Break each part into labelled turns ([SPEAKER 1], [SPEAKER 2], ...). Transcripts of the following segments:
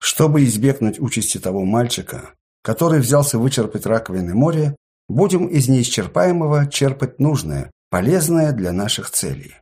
[SPEAKER 1] Чтобы избегнуть участи того мальчика, который взялся вычерпать раковины моря, будем из неисчерпаемого черпать нужное, полезное для наших целей.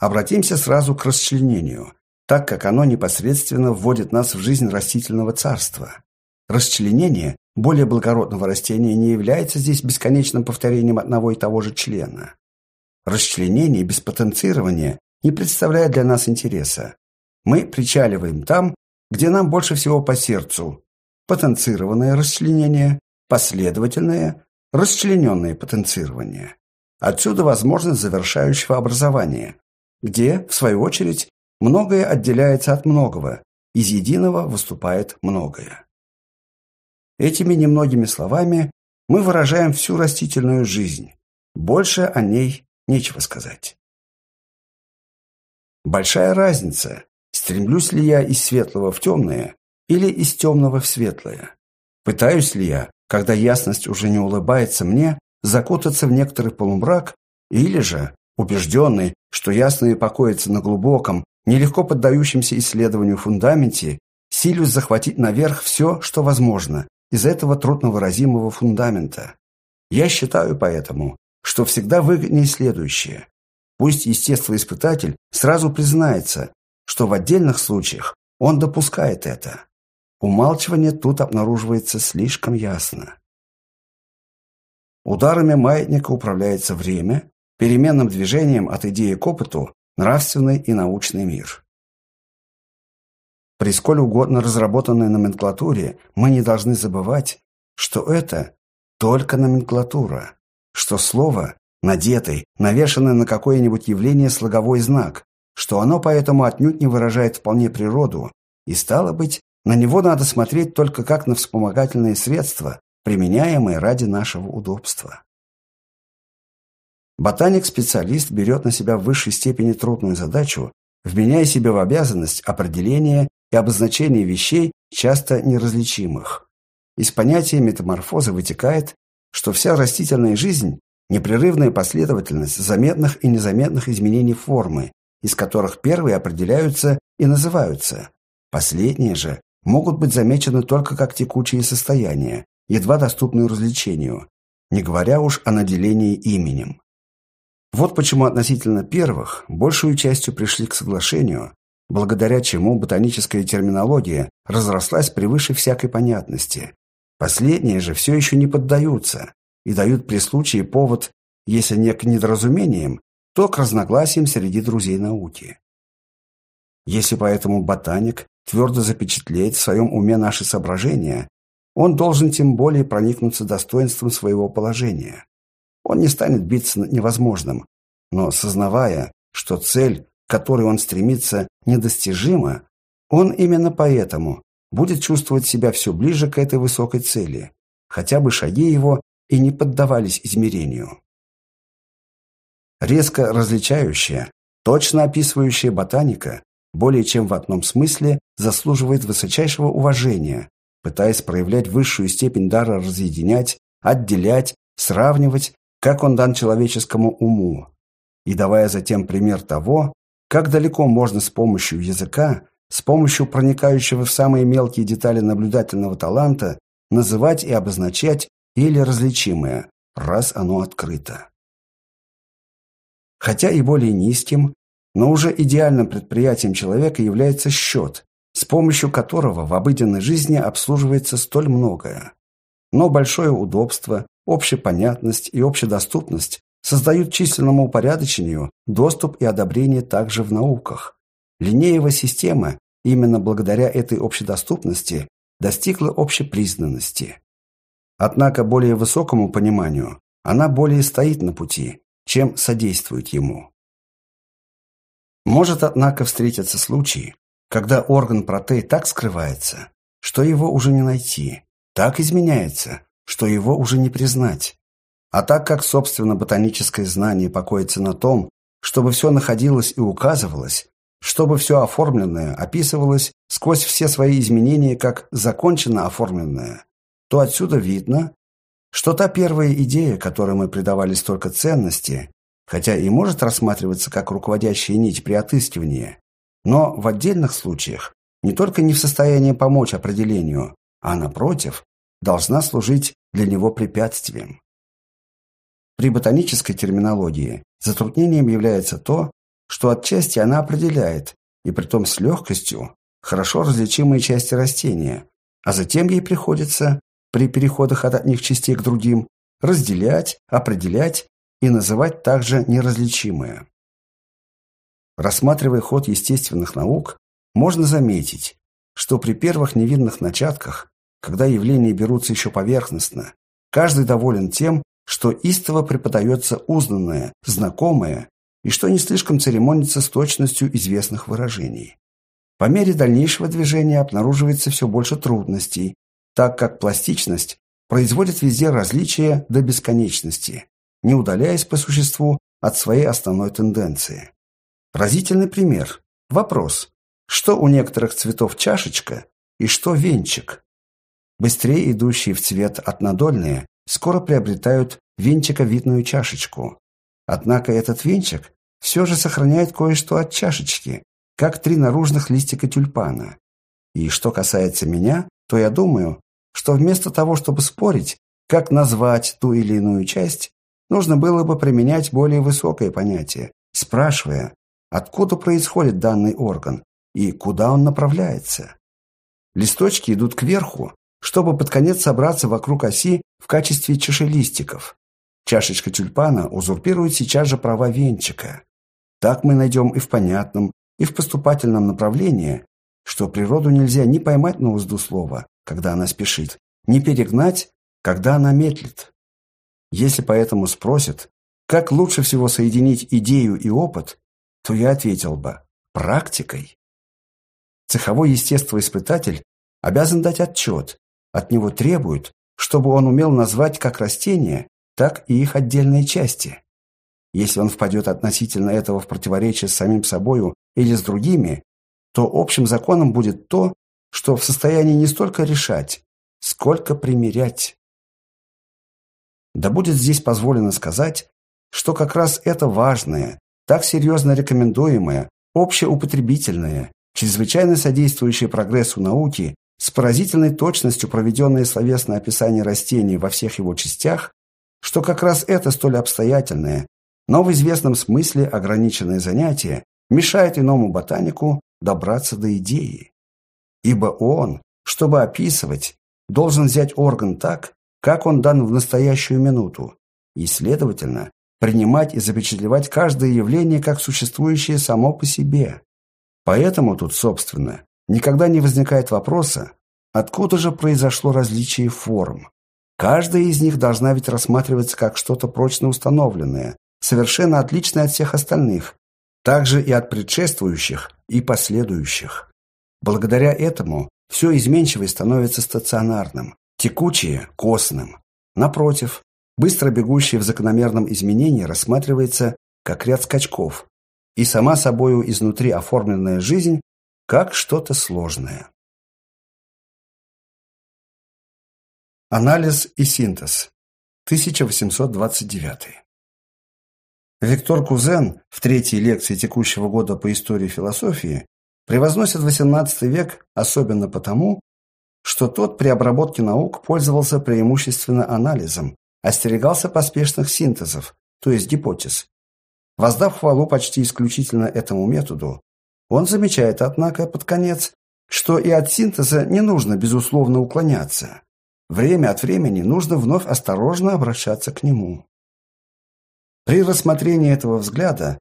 [SPEAKER 1] Обратимся сразу к расчленению, так как оно непосредственно вводит нас в жизнь растительного царства. Расчленение более благородного растения не является здесь бесконечным повторением одного и того же члена. Расчленение без потенцирования не представляет для нас интереса. Мы причаливаем там, где нам больше всего по сердцу. Потенцированное расчленение, последовательное, расчлененное потенцирование. Отсюда возможность завершающего образования, где, в свою очередь, многое отделяется от многого, из единого выступает многое. Этими немногими словами мы выражаем всю растительную жизнь. Больше о ней нечего сказать. Большая разница, стремлюсь ли я из светлого в темное или из темного в светлое. Пытаюсь ли я, когда ясность уже не улыбается мне, закутаться в некоторый полумрак, или же, убежденный, что ясное покоится на глубоком, нелегко поддающемся исследованию фундаменте, силюсь захватить наверх все, что возможно, из этого трудновыразимого фундамента. Я считаю поэтому, что всегда выгоднее следующее. Пусть естествоиспытатель сразу признается, что в отдельных случаях он допускает это. Умалчивание тут обнаруживается слишком ясно. Ударами маятника управляется время, переменным движением от идеи к опыту нравственный и научный мир. При сколь угодно разработанной номенклатуре мы не должны забывать, что это только номенклатура, что слово надетый, навешанный на какое-нибудь явление слоговой знак, что оно поэтому отнюдь не выражает вполне природу, и, стало быть, на него надо смотреть только как на вспомогательные средства, применяемые ради нашего удобства. Ботаник-специалист берет на себя в высшей степени трудную задачу, вменяя себе в обязанность определения и обозначения вещей, часто неразличимых. Из понятия метаморфозы вытекает, что вся растительная жизнь – непрерывная последовательность заметных и незаметных изменений формы, из которых первые определяются и называются. Последние же могут быть замечены только как текучие состояния, едва доступные развлечению, не говоря уж о наделении именем. Вот почему относительно первых большую частью пришли к соглашению, благодаря чему ботаническая терминология разрослась превыше всякой понятности. Последние же все еще не поддаются и дают при случае повод, если не к недоразумениям, то к разногласиям среди друзей науки. Если поэтому ботаник твердо запечатлеет в своем уме наши соображения, он должен тем более проникнуться достоинством своего положения. Он не станет биться над невозможным, но, сознавая, что цель, к которой он стремится, недостижима, он именно поэтому будет чувствовать себя все ближе к этой высокой цели, хотя бы шаги его и не поддавались измерению. Резко различающая, точно описывающая ботаника, более чем в одном смысле заслуживает высочайшего уважения, пытаясь проявлять высшую степень дара разъединять, отделять, сравнивать как он дан человеческому уму, и давая затем пример того, как далеко можно с помощью языка, с помощью проникающего в самые мелкие детали наблюдательного таланта называть и обозначать или различимое, раз оно открыто. Хотя и более низким, но уже идеальным предприятием человека является счет, с помощью которого в обыденной жизни обслуживается столь многое. Но большое удобство, общепонятность и общедоступность создают численному упорядочению доступ и одобрение также в науках. Линеева система именно благодаря этой общедоступности достигла общепризнанности. Однако более высокому пониманию она более стоит на пути, чем содействует ему. Может, однако, встретиться случай, когда орган протей так скрывается, что его уже не найти, так изменяется, что его уже не признать. А так как, собственно, ботаническое знание покоится на том, чтобы все находилось и указывалось, чтобы все оформленное описывалось сквозь все свои изменения как законченно оформленное, то отсюда видно, что та первая идея, которой мы придавали столько ценности, хотя и может рассматриваться как руководящая нить при отыскивании, но в отдельных случаях не только не в состоянии помочь определению, а, напротив, должна служить для него препятствием. При ботанической терминологии затруднением является то, что отчасти она определяет, и притом с легкостью, хорошо различимые части растения, а затем ей приходится, при переходах от одних частей к другим, разделять, определять и называть также неразличимые. Рассматривая ход естественных наук, можно заметить, что при первых невинных начатках, когда явления берутся еще поверхностно, каждый доволен тем, что истово преподается узнанное, знакомое и что не слишком церемонится с точностью известных выражений. По мере дальнейшего движения обнаруживается все больше трудностей, так как пластичность производит везде различия до бесконечности, не удаляясь по существу от своей основной тенденции. Разительный пример. Вопрос. Что у некоторых цветов чашечка и что венчик? Быстрее идущие в цвет однодольные скоро приобретают венчиковидную чашечку. Однако этот венчик все же сохраняет кое-что от чашечки, как три наружных листика тюльпана. И что касается меня, то я думаю, что вместо того, чтобы спорить, как назвать ту или иную часть, нужно было бы применять более высокое понятие, спрашивая, откуда происходит данный орган и куда он направляется. Листочки идут кверху, чтобы под конец собраться вокруг оси в качестве чашелистиков. Чашечка тюльпана узурпирует сейчас же права венчика. Так мы найдем и в понятном, и в поступательном направлении, что природу нельзя ни поймать на узду слова, когда она спешит, ни перегнать, когда она медлит. Если поэтому спросят, как лучше всего соединить идею и опыт, то я ответил бы – практикой. Цеховой естествоиспытатель обязан дать отчет, от него требуют, чтобы он умел назвать как растения, так и их отдельные части. Если он впадет относительно этого в противоречие с самим собою или с другими, то общим законом будет то, что в состоянии не столько решать, сколько примирять. Да будет здесь позволено сказать, что как раз это важное, так серьезно рекомендуемое, общеупотребительное, чрезвычайно содействующее прогрессу науки, с поразительной точностью проведенное словесное описание растений во всех его частях, что как раз это столь обстоятельное, но в известном смысле ограниченное занятие мешает иному ботанику добраться до идеи. Ибо он, чтобы описывать, должен взять орган так, как он дан в настоящую минуту, и, следовательно, принимать и запечатлевать каждое явление как существующее само по себе. Поэтому тут, собственно, никогда не возникает вопроса, откуда же произошло различие форм. Каждая из них должна ведь рассматриваться как что-то прочно установленное, совершенно отличное от всех остальных, также и от предшествующих и последующих. Благодаря этому все изменчивое становится стационарным, текучее – костным. Напротив, быстро бегущее в закономерном изменении рассматривается как ряд скачков, и сама собою изнутри оформленная жизнь как что-то сложное. Анализ и синтез. 1829. Виктор Кузен в третьей лекции текущего года по истории философии превозносит XVIII век особенно потому, что тот при обработке наук пользовался преимущественно анализом, остерегался поспешных синтезов, то есть гипотез. Воздав хвалу почти исключительно этому методу, он замечает, однако, под конец, что и от синтеза не нужно, безусловно, уклоняться. Время от времени нужно вновь осторожно обращаться к нему. При рассмотрении этого взгляда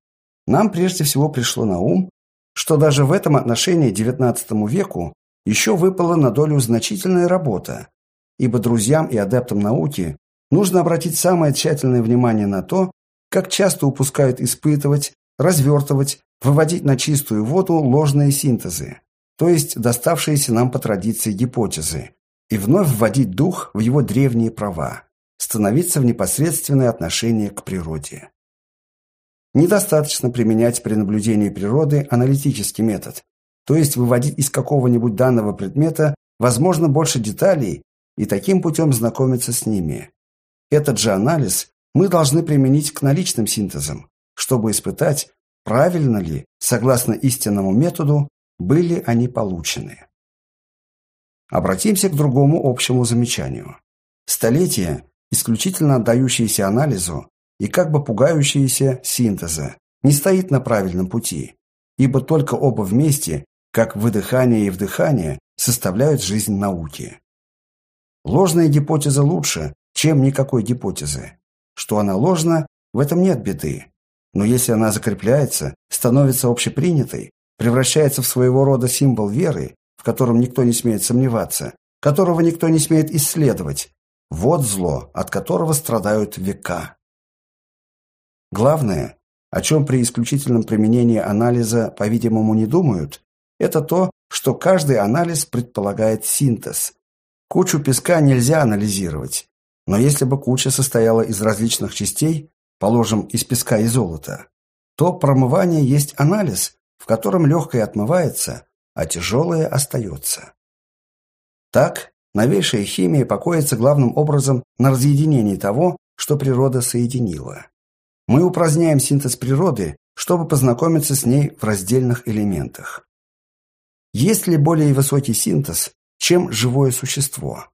[SPEAKER 1] нам прежде всего пришло на ум, что даже в этом отношении XIX веку еще выпала на долю значительная работа, ибо друзьям и адептам науки нужно обратить самое тщательное внимание на то, как часто упускают испытывать, развертывать, выводить на чистую воду ложные синтезы, то есть доставшиеся нам по традиции гипотезы, и вновь вводить дух в его древние права, становиться в непосредственное отношение к природе. Недостаточно применять при наблюдении природы аналитический метод, то есть выводить из какого-нибудь данного предмета, возможно, больше деталей и таким путем знакомиться с ними. Этот же анализ мы должны применить к наличным синтезам, чтобы испытать, правильно ли, согласно истинному методу, были они получены. Обратимся к другому общему замечанию. Столетия, исключительно отдающиеся анализу и как бы пугающиеся синтеза, не стоит на правильном пути, ибо только оба вместе, как выдыхание и вдыхание, составляют жизнь науки. Ложная гипотеза лучше, чем никакой гипотезы. Что она ложна, в этом нет беды. Но если она закрепляется, становится общепринятой, превращается в своего рода символ веры, в котором никто не смеет сомневаться, которого никто не смеет исследовать, вот зло, от которого страдают века. Главное, о чем при исключительном применении анализа, по-видимому, не думают, это то, что каждый анализ предполагает синтез. Кучу песка нельзя анализировать, но если бы куча состояла из различных частей, положим, из песка и золота, то промывание есть анализ, в котором легкое отмывается, а тяжелое остается. Так, новейшая химия покоится главным образом на разъединении того, что природа соединила. Мы упраздняем синтез природы, чтобы познакомиться с ней в раздельных элементах. Есть ли более высокий синтез, чем живое существо?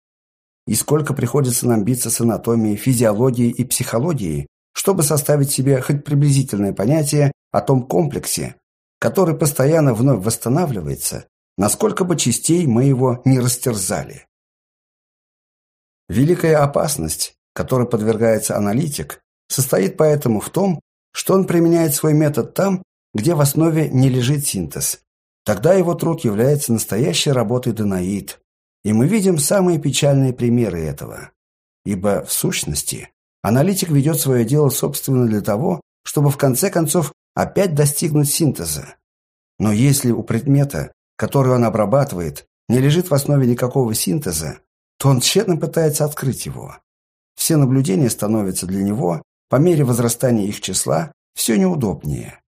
[SPEAKER 1] И сколько приходится нам биться с анатомией, физиологией и психологией, чтобы составить себе хоть приблизительное понятие о том комплексе, который постоянно вновь восстанавливается, насколько бы частей мы его не растерзали. Великая опасность, которой подвергается аналитик, состоит поэтому в том, что он применяет свой метод там, где в основе не лежит синтез. Тогда его труд является настоящей работой Данаид, и мы видим самые печальные примеры этого. Ибо, в сущности, аналитик ведет свое дело собственно для того, чтобы в конце концов опять достигнуть синтеза. Но если у предмета, который он обрабатывает, не лежит в основе никакого синтеза, то он тщетно пытается открыть его. Все наблюдения становятся для него, по мере возрастания их числа, все неудобнее.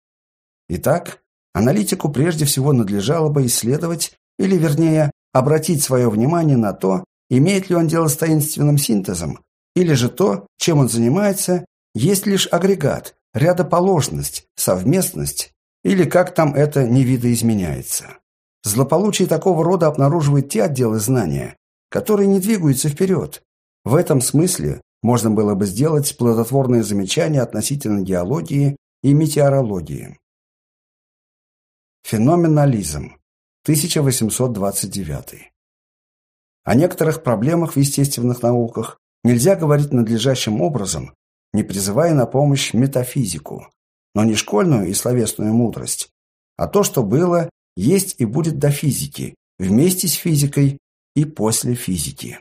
[SPEAKER 1] Итак, аналитику прежде всего надлежало бы исследовать, или вернее, обратить свое внимание на то, имеет ли он дело с таинственным синтезом, или же то, чем он занимается, есть лишь агрегат, рядоположность, совместность, или как там это не видоизменяется. Злополучие такого рода обнаруживает те отделы знания, которые не двигаются вперед. В этом смысле можно было бы сделать плодотворные замечания относительно геологии и метеорологии. Феноменализм. 1829. О некоторых проблемах в естественных науках нельзя говорить надлежащим образом, не призывая на помощь метафизику, но не школьную и словесную мудрость, а то, что было, есть и будет до физики, вместе с физикой и после физики.